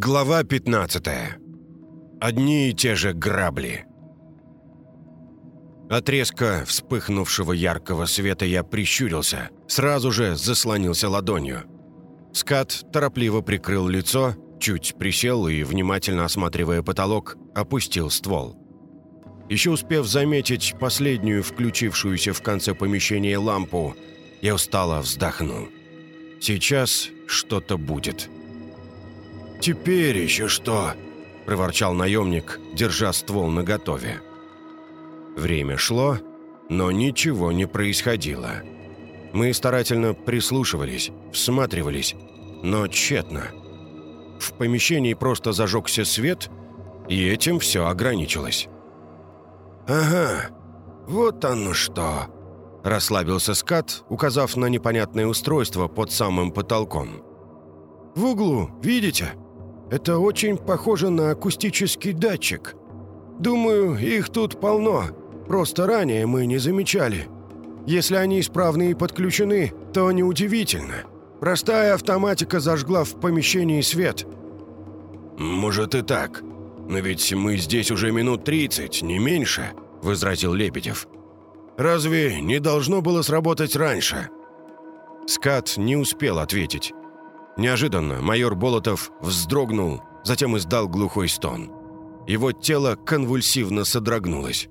Глава 15. Одни и те же грабли. От резко вспыхнувшего яркого света я прищурился, сразу же заслонился ладонью. Скат торопливо прикрыл лицо, чуть присел и, внимательно осматривая потолок, опустил ствол. Еще успев заметить последнюю включившуюся в конце помещения лампу, я устало вздохнул. Сейчас что-то будет. «Теперь еще что?» – проворчал наемник, держа ствол наготове. Время шло, но ничего не происходило. Мы старательно прислушивались, всматривались, но тщетно. В помещении просто зажегся свет, и этим все ограничилось. «Ага, вот оно что!» – расслабился скат, указав на непонятное устройство под самым потолком. «В углу, видите?» Это очень похоже на акустический датчик. Думаю, их тут полно. Просто ранее мы не замечали. Если они исправны и подключены, то неудивительно. Простая автоматика зажгла в помещении свет. «Может и так. Но ведь мы здесь уже минут тридцать, не меньше», — возразил Лебедев. «Разве не должно было сработать раньше?» Скат не успел ответить. Неожиданно майор Болотов вздрогнул, затем издал глухой стон. Его тело конвульсивно содрогнулось.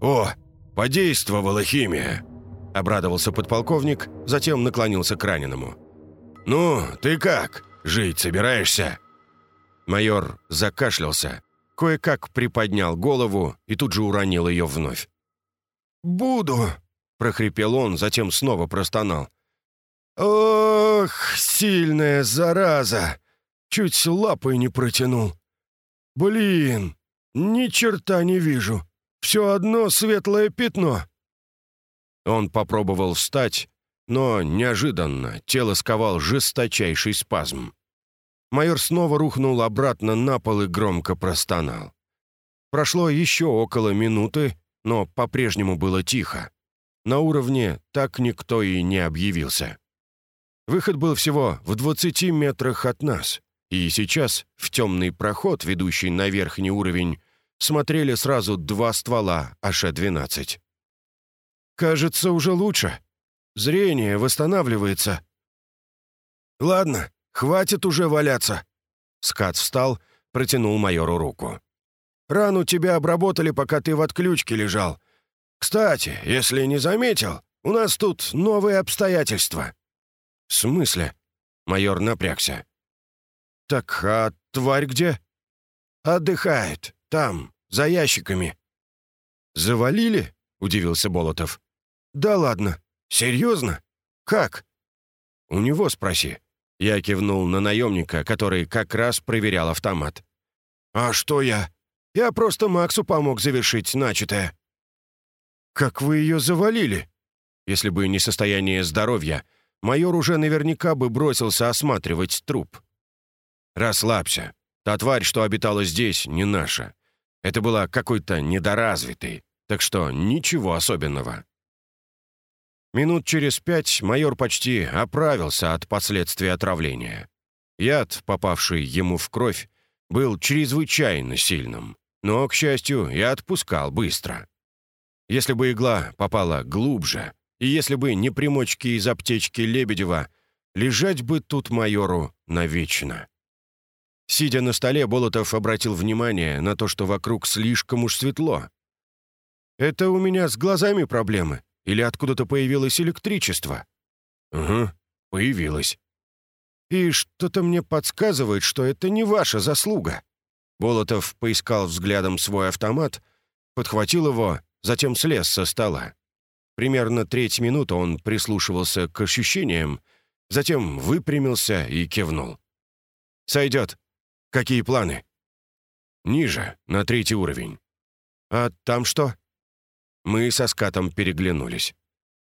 «О, подействовала химия!» – обрадовался подполковник, затем наклонился к раненому. «Ну, ты как? Жить собираешься?» Майор закашлялся, кое-как приподнял голову и тут же уронил ее вновь. «Буду!» – прохрипел он, затем снова простонал. «Ох, сильная зараза! Чуть лапой не протянул. Блин, ни черта не вижу. Все одно светлое пятно». Он попробовал встать, но неожиданно тело сковал жесточайший спазм. Майор снова рухнул обратно на пол и громко простонал. Прошло еще около минуты, но по-прежнему было тихо. На уровне так никто и не объявился. Выход был всего в 20 метрах от нас, и сейчас в темный проход, ведущий на верхний уровень, смотрели сразу два ствола АШ-12. «Кажется, уже лучше. Зрение восстанавливается». «Ладно, хватит уже валяться». Скат встал, протянул майору руку. «Рану тебя обработали, пока ты в отключке лежал. Кстати, если не заметил, у нас тут новые обстоятельства». «В смысле?» Майор напрягся. «Так, а тварь где?» «Отдыхает. Там, за ящиками». «Завалили?» — удивился Болотов. «Да ладно. Серьезно? Как?» «У него спроси». Я кивнул на наемника, который как раз проверял автомат. «А что я? Я просто Максу помог завершить начатое». «Как вы ее завалили?» Если бы не состояние здоровья, майор уже наверняка бы бросился осматривать труп. «Расслабься. Та тварь, что обитала здесь, не наша. Это была какой-то недоразвитый, так что ничего особенного». Минут через пять майор почти оправился от последствий отравления. Яд, попавший ему в кровь, был чрезвычайно сильным, но, к счастью, я отпускал быстро. Если бы игла попала глубже, и если бы не примочки из аптечки Лебедева, лежать бы тут майору навечно. Сидя на столе, Болотов обратил внимание на то, что вокруг слишком уж светло. «Это у меня с глазами проблемы? Или откуда-то появилось электричество?» «Угу, появилось». «И что-то мне подсказывает, что это не ваша заслуга». Болотов поискал взглядом свой автомат, подхватил его, затем слез со стола. Примерно треть минуты он прислушивался к ощущениям, затем выпрямился и кивнул. «Сойдет. Какие планы?» «Ниже, на третий уровень». «А там что?» Мы со скатом переглянулись.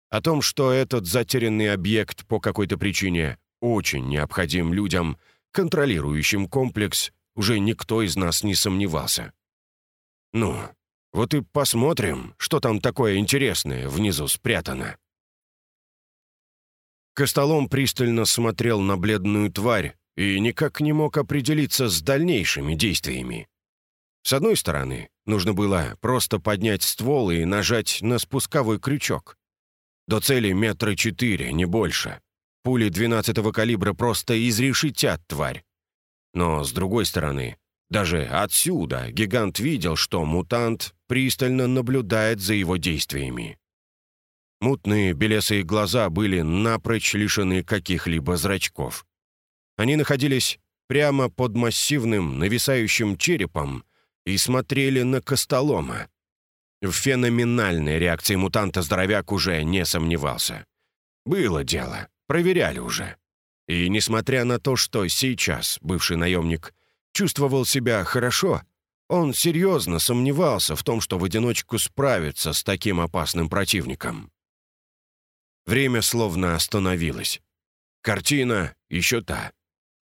О том, что этот затерянный объект по какой-то причине очень необходим людям, контролирующим комплекс, уже никто из нас не сомневался. «Ну, вот и посмотрим, что там такое интересное внизу спрятано». Костолом пристально смотрел на бледную тварь, и никак не мог определиться с дальнейшими действиями. С одной стороны, нужно было просто поднять ствол и нажать на спусковой крючок. До цели метра четыре, не больше. Пули 12-го калибра просто изрешетят тварь. Но, с другой стороны, даже отсюда гигант видел, что мутант пристально наблюдает за его действиями. Мутные белесые глаза были напрочь лишены каких-либо зрачков. Они находились прямо под массивным нависающим черепом и смотрели на Костолома. В феноменальной реакции мутанта здоровяк уже не сомневался. Было дело, проверяли уже. И несмотря на то, что сейчас бывший наемник чувствовал себя хорошо, он серьезно сомневался в том, что в одиночку справится с таким опасным противником. Время словно остановилось. Картина еще та.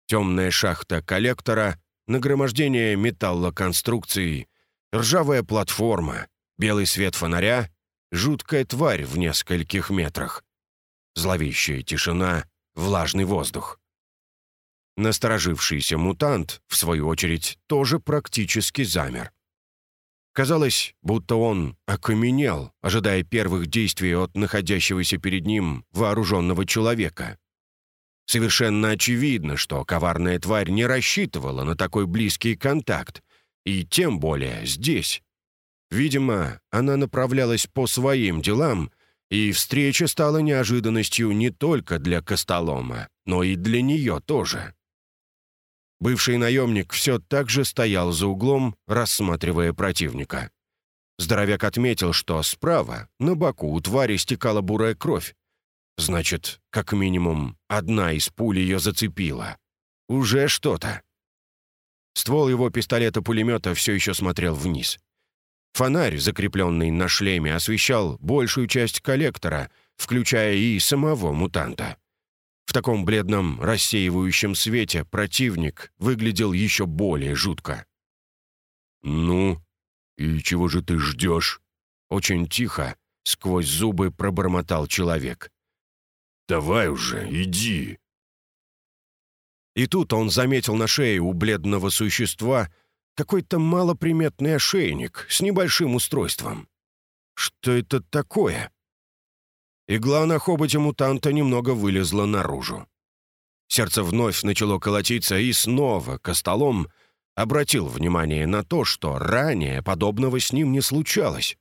Темная шахта коллектора, нагромождение металлоконструкций, ржавая платформа, белый свет фонаря, жуткая тварь в нескольких метрах. Зловещая тишина, влажный воздух. Насторожившийся мутант, в свою очередь, тоже практически замер. Казалось, будто он окаменел, ожидая первых действий от находящегося перед ним вооруженного человека. Совершенно очевидно, что коварная тварь не рассчитывала на такой близкий контакт, и тем более здесь. Видимо, она направлялась по своим делам, и встреча стала неожиданностью не только для Костолома, но и для нее тоже. Бывший наемник все так же стоял за углом, рассматривая противника. Здоровяк отметил, что справа, на боку, у твари стекала бурая кровь. Значит, как минимум, одна из пуль ее зацепила. Уже что-то. Ствол его пистолета-пулемета все еще смотрел вниз. Фонарь, закрепленный на шлеме, освещал большую часть коллектора, включая и самого мутанта. В таком бледном, рассеивающем свете противник выглядел еще более жутко. «Ну, и чего же ты ждешь?» Очень тихо, сквозь зубы пробормотал человек. «Давай уже, иди!» И тут он заметил на шее у бледного существа какой-то малоприметный ошейник с небольшим устройством. Что это такое? Игла на хоботе мутанта немного вылезла наружу. Сердце вновь начало колотиться, и снова Костолом обратил внимание на то, что ранее подобного с ним не случалось.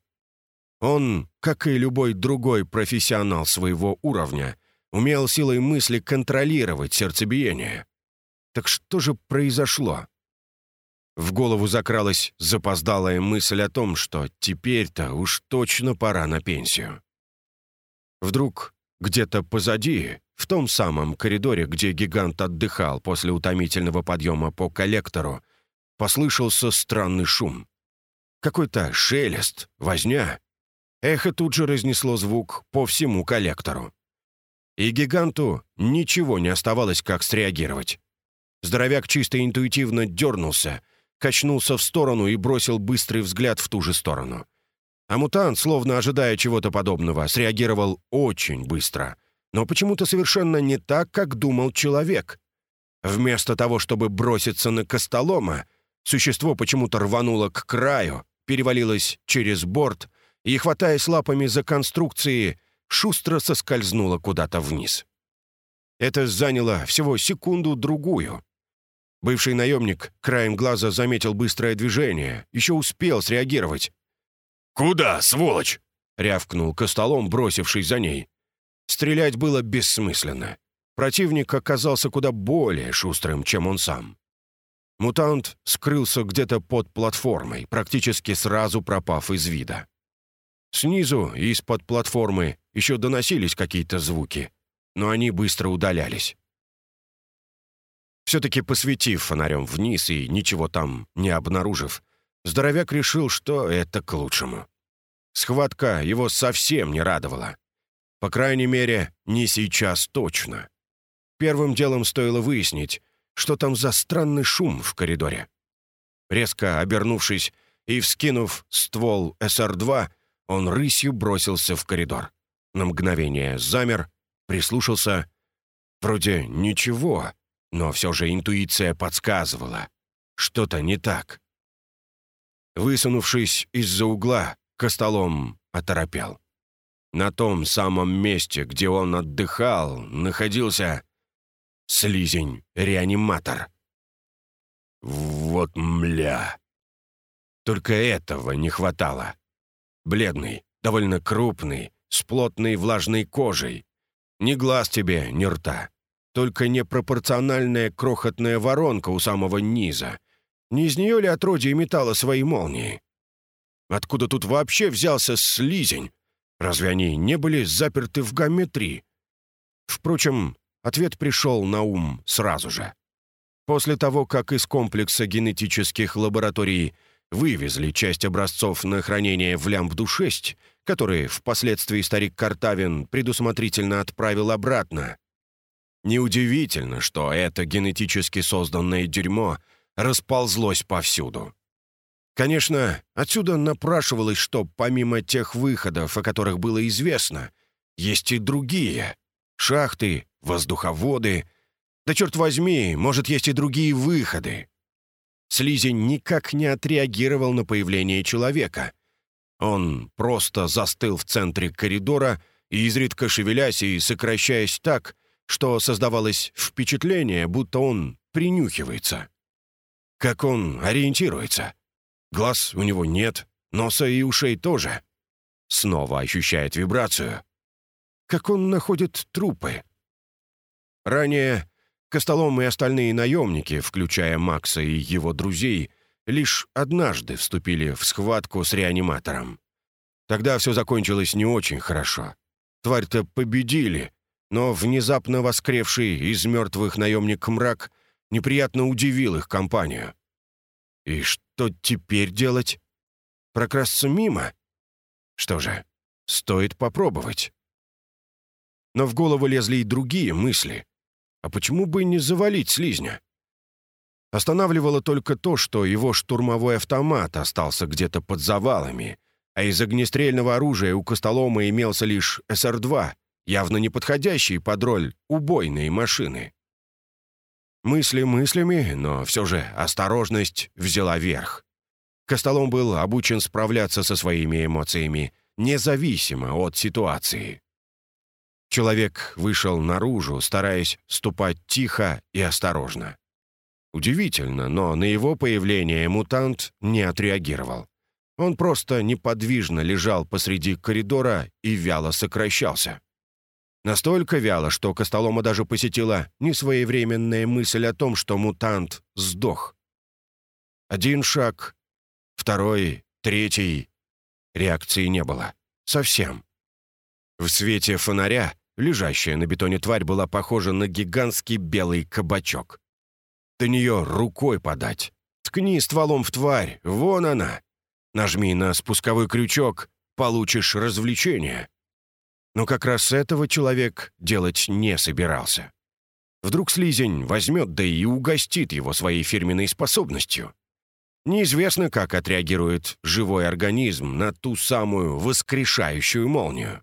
Он, как и любой другой профессионал своего уровня, умел силой мысли контролировать сердцебиение. Так что же произошло? В голову закралась запоздалая мысль о том, что теперь-то уж точно пора на пенсию. Вдруг где-то позади, в том самом коридоре, где гигант отдыхал после утомительного подъема по коллектору, послышался странный шум. Какой-то шелест, возня. Эхо тут же разнесло звук по всему коллектору. И гиганту ничего не оставалось, как среагировать. Здоровяк чисто интуитивно дернулся, качнулся в сторону и бросил быстрый взгляд в ту же сторону. А мутант, словно ожидая чего-то подобного, среагировал очень быстро. Но почему-то совершенно не так, как думал человек. Вместо того, чтобы броситься на Костолома, существо почему-то рвануло к краю, перевалилось через борт и, хватаясь лапами за конструкции, шустро соскользнуло куда-то вниз. Это заняло всего секунду-другую. Бывший наемник краем глаза заметил быстрое движение, еще успел среагировать. «Куда, сволочь?» — рявкнул Костолом, бросившись за ней. Стрелять было бессмысленно. Противник оказался куда более шустрым, чем он сам. Мутант скрылся где-то под платформой, практически сразу пропав из вида. Снизу, из-под платформы, еще доносились какие-то звуки, но они быстро удалялись. Все-таки посветив фонарем вниз и ничего там не обнаружив, Здоровяк решил, что это к лучшему. Схватка его совсем не радовала. По крайней мере, не сейчас точно. Первым делом стоило выяснить, что там за странный шум в коридоре. Резко обернувшись и вскинув ствол СР-2, он рысью бросился в коридор. На мгновение замер, прислушался. Вроде ничего, но все же интуиция подсказывала. Что-то не так. Высунувшись из-за угла, Костолом оторопел. На том самом месте, где он отдыхал, находился слизень-реаниматор. Вот мля. Только этого не хватало. Бледный, довольно крупный, с плотной влажной кожей. Ни глаз тебе, ни рта. Только непропорциональная крохотная воронка у самого низа. Не из нее ли отродье метало свои молнии? Откуда тут вообще взялся слизень? Разве они не были заперты в гамме-3? Впрочем, ответ пришел на ум сразу же. После того, как из комплекса генетических лабораторий вывезли часть образцов на хранение в Лямбду-6, которые впоследствии старик Картавин предусмотрительно отправил обратно. Неудивительно, что это генетически созданное дерьмо расползлось повсюду. Конечно, отсюда напрашивалось, что помимо тех выходов, о которых было известно, есть и другие. Шахты, воздуховоды. Да черт возьми, может, есть и другие выходы. Слизень никак не отреагировал на появление человека. Он просто застыл в центре коридора, изредка шевелясь и сокращаясь так, что создавалось впечатление, будто он принюхивается. Как он ориентируется? Глаз у него нет, носа и ушей тоже. Снова ощущает вибрацию. Как он находит трупы? Ранее Костолом и остальные наемники, включая Макса и его друзей, лишь однажды вступили в схватку с реаниматором. Тогда все закончилось не очень хорошо. Тварь-то победили, но внезапно воскревший из мертвых наемник мрак неприятно удивил их компанию. И что теперь делать? Прокрасться мимо? Что же, стоит попробовать. Но в голову лезли и другие мысли. А почему бы не завалить слизня? Останавливало только то, что его штурмовой автомат остался где-то под завалами, а из огнестрельного оружия у Костолома имелся лишь СР-2, явно не подходящий под роль убойной машины. Мысли мыслями, но все же осторожность взяла верх. Костолом был обучен справляться со своими эмоциями, независимо от ситуации. Человек вышел наружу, стараясь ступать тихо и осторожно. Удивительно, но на его появление мутант не отреагировал. Он просто неподвижно лежал посреди коридора и вяло сокращался. Настолько вяло, что Костолома даже посетила несвоевременная мысль о том, что мутант сдох. Один шаг, второй, третий. Реакции не было. Совсем. В свете фонаря Лежащая на бетоне тварь была похожа на гигантский белый кабачок. До нее рукой подать. Ткни стволом в тварь, вон она. Нажми на спусковой крючок, получишь развлечение. Но как раз этого человек делать не собирался. Вдруг слизень возьмет, да и угостит его своей фирменной способностью. Неизвестно, как отреагирует живой организм на ту самую воскрешающую молнию.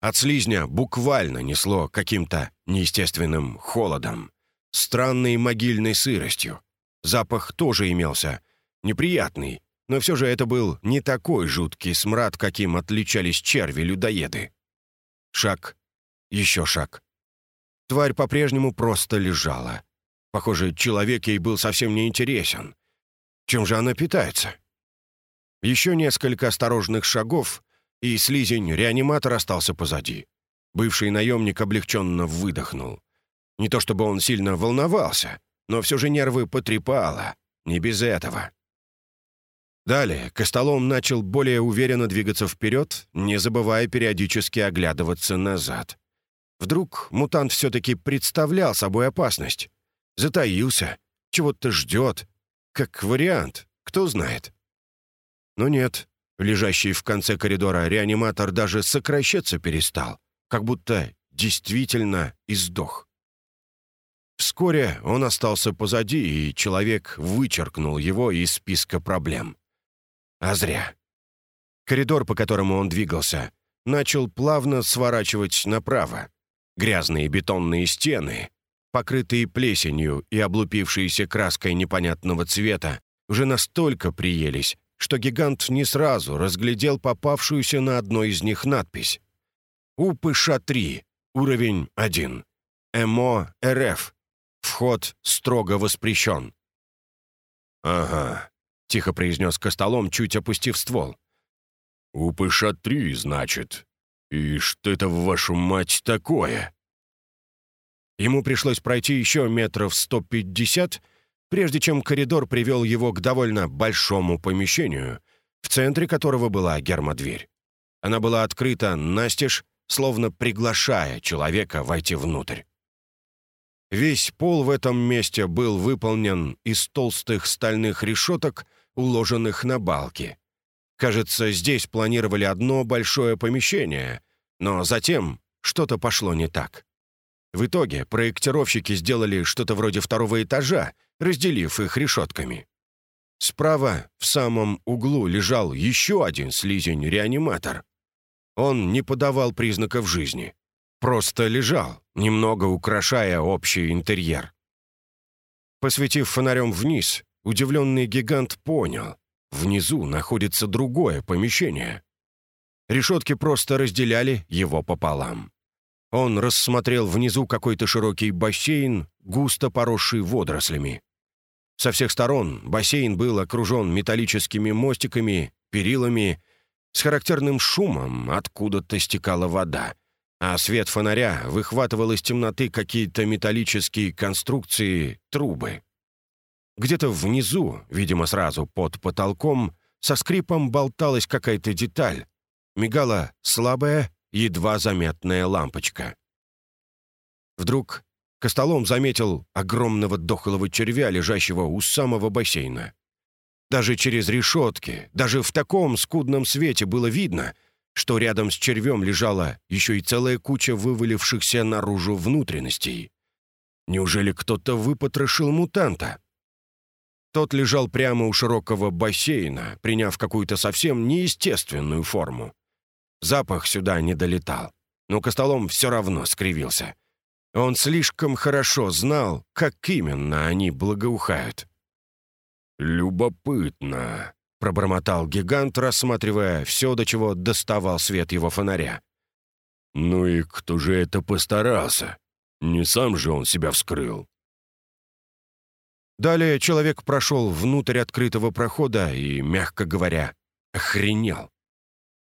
От слизня буквально несло каким-то неестественным холодом, странной могильной сыростью. Запах тоже имелся, неприятный, но все же это был не такой жуткий смрад, каким отличались черви-людоеды. Шаг, еще шаг. Тварь по-прежнему просто лежала. Похоже, человек ей был совсем не интересен. Чем же она питается? Еще несколько осторожных шагов, и слизень-реаниматор остался позади. Бывший наемник облегченно выдохнул. Не то чтобы он сильно волновался, но все же нервы потрепало. Не без этого. Далее Костолом начал более уверенно двигаться вперед, не забывая периодически оглядываться назад. Вдруг мутант все-таки представлял собой опасность. Затаился, чего-то ждет. Как вариант, кто знает. Но нет, Лежащий в конце коридора реаниматор даже сокращаться перестал, как будто действительно издох. Вскоре он остался позади, и человек вычеркнул его из списка проблем. А зря. Коридор, по которому он двигался, начал плавно сворачивать направо. Грязные бетонные стены, покрытые плесенью и облупившиеся краской непонятного цвета, уже настолько приелись, что гигант не сразу разглядел попавшуюся на одной из них надпись. УПШ-3, уровень 1. МО РФ. Вход строго воспрещен. «Ага», — тихо произнес Костолом, чуть опустив ствол. «УПШ-3, значит. И что это, в вашу мать, такое?» Ему пришлось пройти еще метров 150, прежде чем коридор привел его к довольно большому помещению, в центре которого была гермодверь. Она была открыта настежь, словно приглашая человека войти внутрь. Весь пол в этом месте был выполнен из толстых стальных решеток, уложенных на балки. Кажется, здесь планировали одно большое помещение, но затем что-то пошло не так. В итоге проектировщики сделали что-то вроде второго этажа, разделив их решетками. Справа, в самом углу, лежал еще один слизень-реаниматор. Он не подавал признаков жизни. Просто лежал, немного украшая общий интерьер. Посветив фонарем вниз, удивленный гигант понял, внизу находится другое помещение. Решетки просто разделяли его пополам. Он рассмотрел внизу какой-то широкий бассейн, густо поросший водорослями. Со всех сторон бассейн был окружен металлическими мостиками, перилами, с характерным шумом откуда-то стекала вода, а свет фонаря выхватывал из темноты какие-то металлические конструкции, трубы. Где-то внизу, видимо, сразу под потолком, со скрипом болталась какая-то деталь. Мигала слабая, едва заметная лампочка. Вдруг Костолом заметил огромного дохлого червя, лежащего у самого бассейна. Даже через решетки, даже в таком скудном свете было видно, что рядом с червем лежала еще и целая куча вывалившихся наружу внутренностей. Неужели кто-то выпотрошил мутанта? Тот лежал прямо у широкого бассейна, приняв какую-то совсем неестественную форму. Запах сюда не долетал, но Костолом все равно скривился. Он слишком хорошо знал, как именно они благоухают. «Любопытно», — пробормотал гигант, рассматривая все, до чего доставал свет его фонаря. «Ну и кто же это постарался? Не сам же он себя вскрыл?» Далее человек прошел внутрь открытого прохода и, мягко говоря, охренел.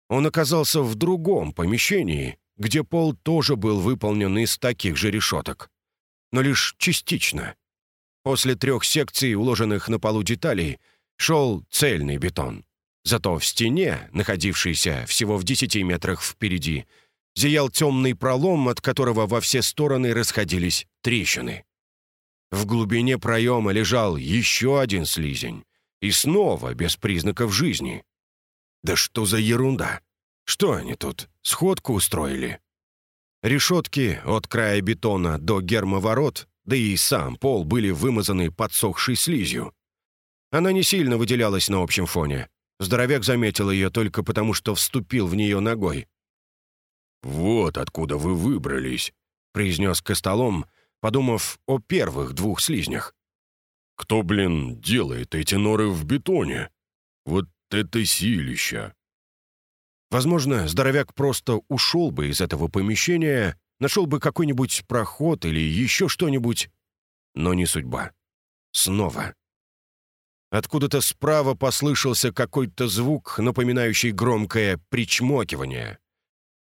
Он оказался в другом помещении, где пол тоже был выполнен из таких же решеток. Но лишь частично. После трех секций, уложенных на полу деталей, шел цельный бетон. Зато в стене, находившейся всего в десяти метрах впереди, зиял темный пролом, от которого во все стороны расходились трещины. В глубине проема лежал еще один слизень. И снова без признаков жизни. Да что за ерунда? Что они тут, сходку устроили? Решетки от края бетона до гермоворот да и сам пол были вымазаны подсохшей слизью. Она не сильно выделялась на общем фоне. Здоровяк заметил ее только потому, что вступил в нее ногой. «Вот откуда вы выбрались», — произнес Костолом, подумав о первых двух слизнях. «Кто, блин, делает эти норы в бетоне? Вот это силища!» Возможно, здоровяк просто ушел бы из этого помещения нашел бы какой-нибудь проход или еще что-нибудь. Но не судьба. Снова. Откуда-то справа послышался какой-то звук, напоминающий громкое причмокивание.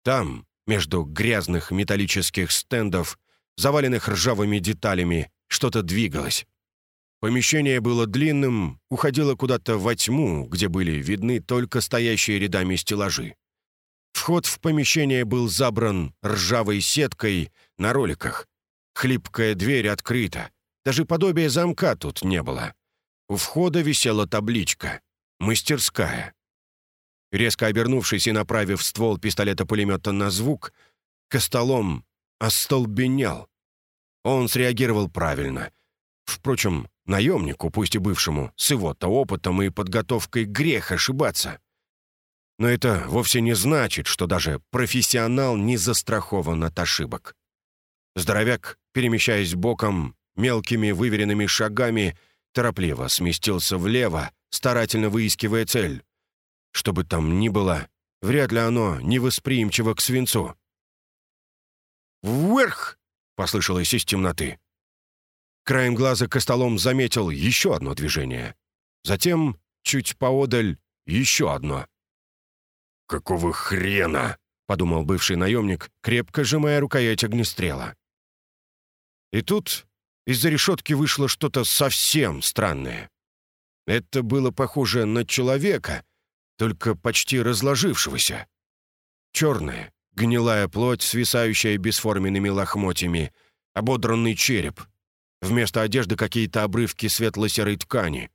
Там, между грязных металлических стендов, заваленных ржавыми деталями, что-то двигалось. Помещение было длинным, уходило куда-то во тьму, где были видны только стоящие рядами стеллажи. Вход в помещение был забран ржавой сеткой на роликах. Хлипкая дверь открыта. Даже подобия замка тут не было. У входа висела табличка «Мастерская». Резко обернувшись и направив ствол пистолета-пулемета на звук, Костолом остолбенел. Он среагировал правильно. Впрочем, наемнику, пусть и бывшему, с его-то опытом и подготовкой грех ошибаться. Но это вовсе не значит, что даже профессионал не застрахован от ошибок. Здоровяк, перемещаясь боком, мелкими выверенными шагами, торопливо сместился влево, старательно выискивая цель. Что бы там ни было, вряд ли оно невосприимчиво к свинцу. «Вверх!» — послышалось из темноты. Краем глаза Костолом заметил еще одно движение. Затем, чуть поодаль, еще одно. «Какого хрена?» — подумал бывший наемник, крепко сжимая рукоять огнестрела. И тут из-за решетки вышло что-то совсем странное. Это было похоже на человека, только почти разложившегося. Черная, гнилая плоть, свисающая бесформенными лохмотьями, ободранный череп. Вместо одежды какие-то обрывки светло-серой ткани.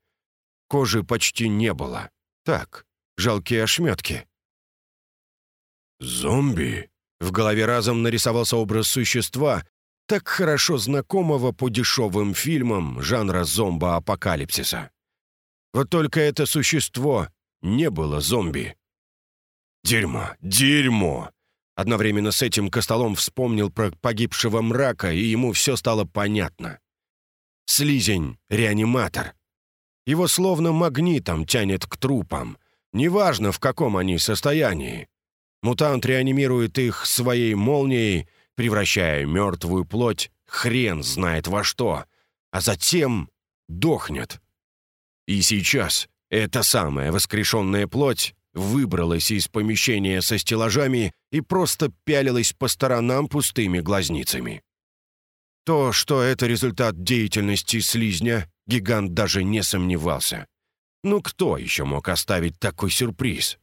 Кожи почти не было. Так, жалкие ошметки. «Зомби?» В голове разом нарисовался образ существа, так хорошо знакомого по дешевым фильмам жанра зомбо-апокалипсиса. Вот только это существо не было зомби. Дерьмо, дерьмо! Одновременно с этим Костолом вспомнил про погибшего мрака, и ему все стало понятно. Слизень — реаниматор. Его словно магнитом тянет к трупам. Неважно, в каком они состоянии. Мутант реанимирует их своей молнией, превращая мертвую плоть хрен знает во что, а затем дохнет. И сейчас эта самая воскрешенная плоть выбралась из помещения со стеллажами и просто пялилась по сторонам пустыми глазницами. То, что это результат деятельности слизня, гигант даже не сомневался. Ну кто еще мог оставить такой сюрприз?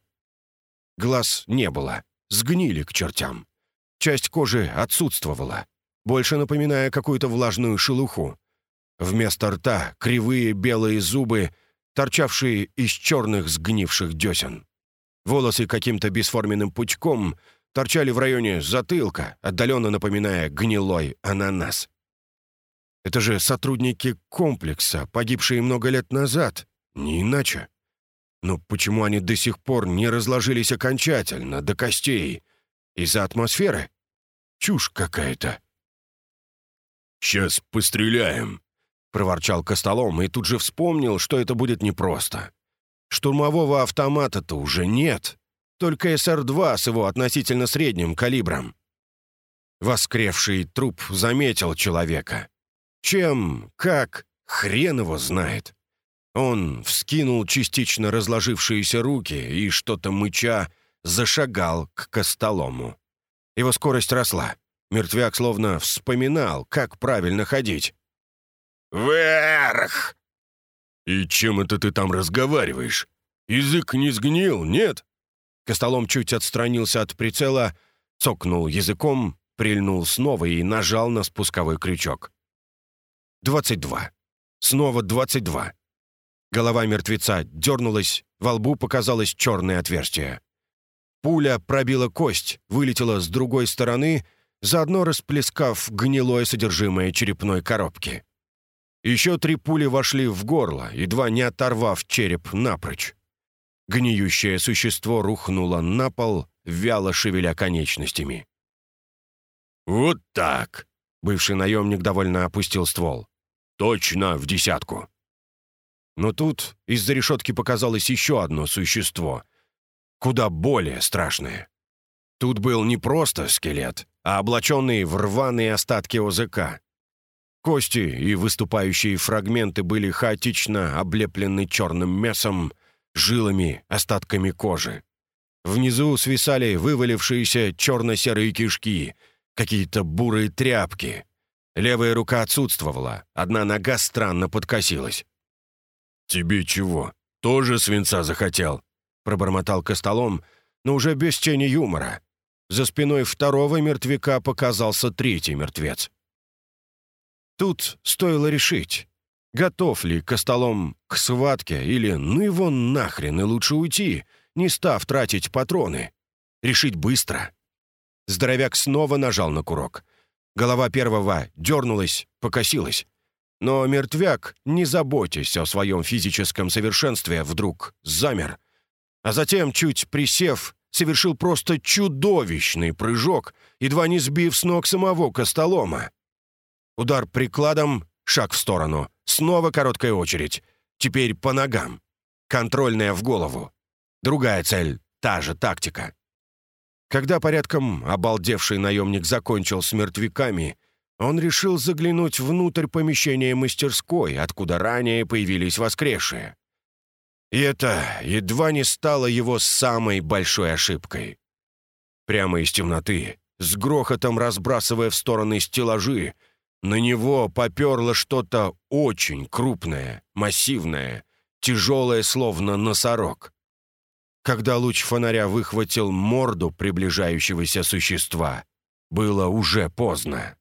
Глаз не было, сгнили к чертям. Часть кожи отсутствовала, больше напоминая какую-то влажную шелуху. Вместо рта кривые белые зубы, торчавшие из черных сгнивших десен. Волосы каким-то бесформенным пучком торчали в районе затылка, отдаленно напоминая гнилой ананас. Это же сотрудники комплекса, погибшие много лет назад, не иначе. Но почему они до сих пор не разложились окончательно, до костей, из-за атмосферы? Чушь какая-то. «Сейчас постреляем», — проворчал Костолом и тут же вспомнил, что это будет непросто. Штурмового автомата-то уже нет, только СР-2 с его относительно средним калибром. Воскревший труп заметил человека. Чем, как, хрен его знает. Он вскинул частично разложившиеся руки и, что-то мыча, зашагал к костолому. Его скорость росла. Мертвяк словно вспоминал, как правильно ходить. «Вверх!» «И чем это ты там разговариваешь? Язык не сгнил, нет?» Костолом чуть отстранился от прицела, цокнул языком, прильнул снова и нажал на спусковой крючок. «Двадцать два. Снова двадцать два». Голова мертвеца дернулась, во лбу показалось черное отверстие. Пуля пробила кость, вылетела с другой стороны, заодно расплескав гнилое содержимое черепной коробки. Еще три пули вошли в горло, едва не оторвав череп напрочь. Гниющее существо рухнуло на пол, вяло шевеля конечностями. «Вот так!» — бывший наемник довольно опустил ствол. «Точно в десятку!» Но тут из-за решетки показалось еще одно существо, куда более страшное. Тут был не просто скелет, а облаченный в рваные остатки ОЗК. Кости и выступающие фрагменты были хаотично облеплены черным мясом, жилами, остатками кожи. Внизу свисали вывалившиеся черно-серые кишки, какие-то бурые тряпки. Левая рука отсутствовала, одна нога странно подкосилась. «Тебе чего, тоже свинца захотел?» пробормотал Костолом, но уже без тени юмора. За спиной второго мертвяка показался третий мертвец. Тут стоило решить, готов ли Костолом к схватке или ну его нахрен и лучше уйти, не став тратить патроны. Решить быстро. Здоровяк снова нажал на курок. Голова первого дернулась, покосилась. Но мертвяк, не заботясь о своем физическом совершенстве, вдруг замер — а затем, чуть присев, совершил просто чудовищный прыжок, едва не сбив с ног самого Костолома. Удар прикладом, шаг в сторону, снова короткая очередь. Теперь по ногам. Контрольная в голову. Другая цель, та же тактика. Когда порядком обалдевший наемник закончил с мертвяками, он решил заглянуть внутрь помещения мастерской, откуда ранее появились воскресшие. И это едва не стало его самой большой ошибкой. Прямо из темноты, с грохотом разбрасывая в стороны стеллажи, на него поперло что-то очень крупное, массивное, тяжелое, словно носорог. Когда луч фонаря выхватил морду приближающегося существа, было уже поздно.